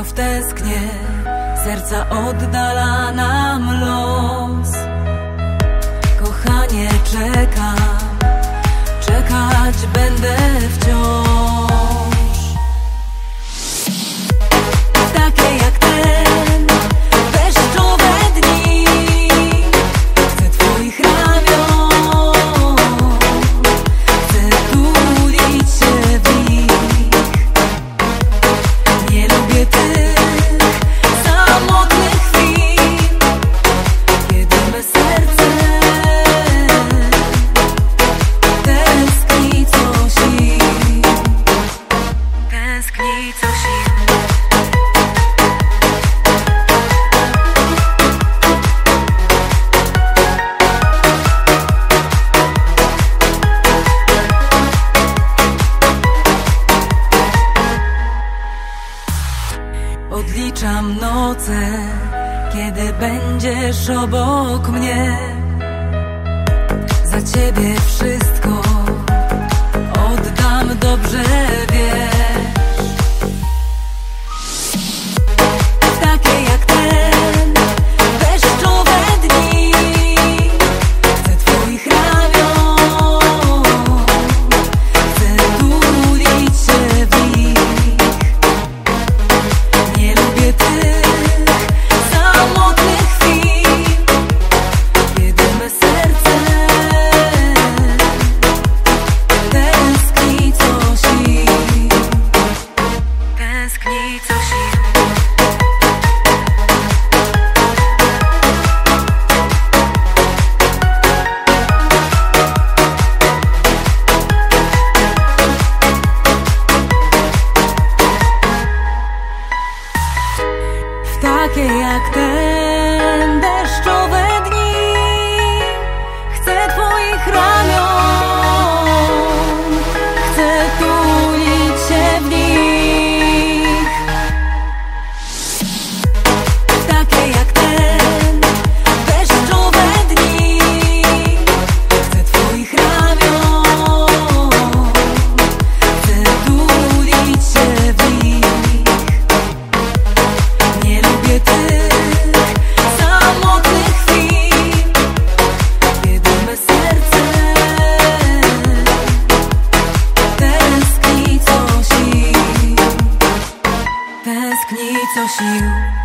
znów tęsknię Serca oddala nam Odliczam noce, kiedy będziesz obok mnie. Za ciebie wszystko як день, де що ведні, хце твоїх рад. it's also you.